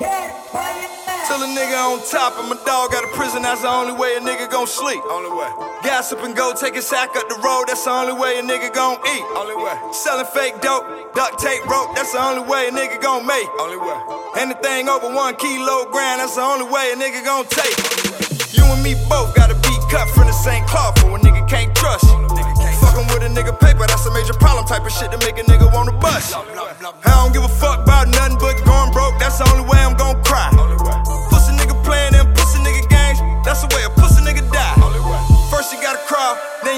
Till a nigga on top and my dog out of prison, that's the only way a nigga gon' sleep. Only way. Gas up and go, take a sack up the road, that's the only way a nigga gon' eat. Only way. Selling fake dope, duct tape rope, that's the only way a nigga gon' make. Only way. Anything over one kilo kilogram, that's the only way a nigga gon' take. You and me both gotta be cut from the same cloth, for a nigga can't trust you. Fucking with a nigga paper, that's a major problem type of shit to make a nigga wanna bust. I don't give a fuck about nothing but going broke,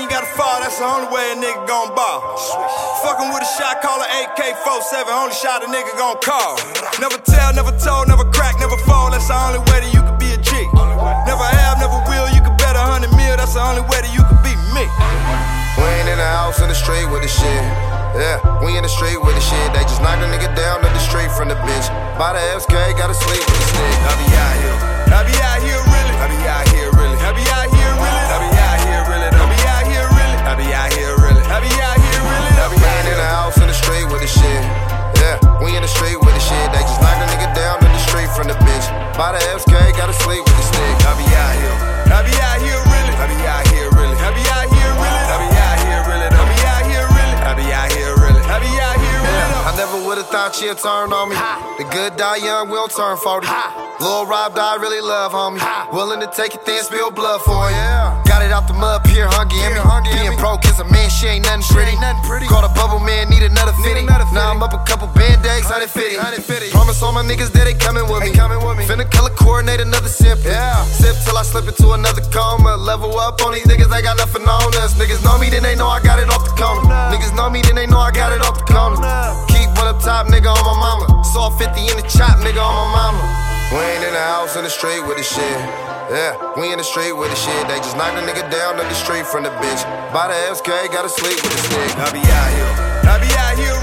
you gotta fall, that's the only way a nigga gon' ball. Fucking with a shot, call a AK-47, only shot a nigga gon' call. Never tell, never told, never crack, never fall, that's the only way that you could be a G. Never have, never will, you could bet a hundred mil, that's the only way that you could be me. We ain't in the house in the street with the shit. Yeah, we in the street with the shit. They just knock a nigga down to the street from the bitch. By the FK, gotta sleep with By the FK, gotta sleep with the stick. I be out here, I be out here really, I be out here really, I be out here really, I be out here really, I be out here really, I be out here really, I be out here really. I never would've thought she'd turn on me. The good die young, we'll turn 40. Lil Rob die really love, homie. Willing to take it then spill blood for it. Got it out the mud, pure hungry in me. Being broke is a man, she ain't nothing pretty. Caught a bubble man, need another fitty. Now I'm up a couple band-aids, 150. Promise all my niggas that they coming with me. Coming with me. Finna color coordinate another sip. Yeah. Sip till I slip into another coma. Level up on these niggas, they got nothing on us. Niggas know me, then they know I got it off the corner. Niggas know me, then they know I got it off the corner. Keep one up top, nigga, on my mama. Saw 50 in the chop, nigga, on my mama. We ain't in the house in the street with the shit. Yeah, we in the street with the shit. They just knock a nigga down to the street from the bitch. By the FK, gotta sleep with the stick. I be out here, I be out here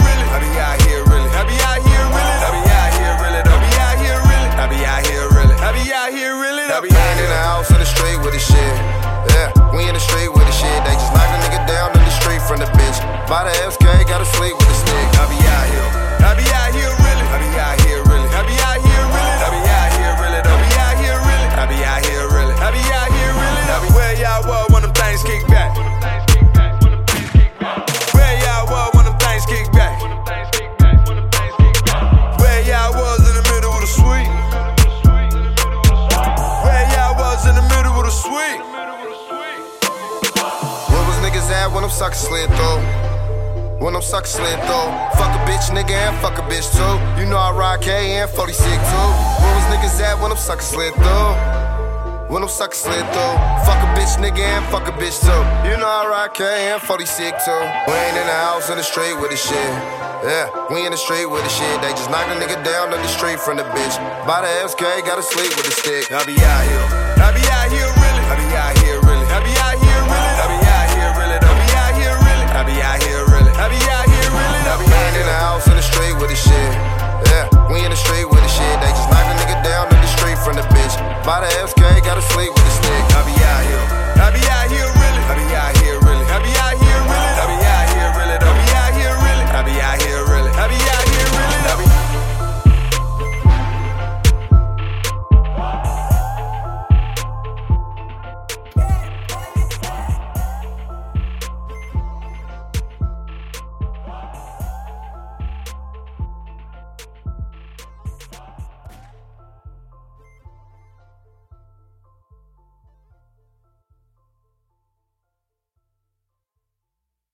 At when them suckers slid through? When them suckers slid through. Fuck a bitch, nigga, and fuck a bitch too. You know I ride K and 46 too. Where was niggas at when them suckers slid through? When them suckers slid through. Fuck a bitch, nigga, and fuck a bitch too. You know I ride K and 46 too. We ain't in the house in the street with the shit. Yeah, we in the street with the shit. They just knock a nigga down to the street from the bitch. By the SK, gotta sleep with the stick. I be out here, I be out here really, I be out Yeah, we in the street with the shit. They just knocked a nigga down in the street from the bitch. By the FK, gotta sleep with the stick. I be out here. I be out here.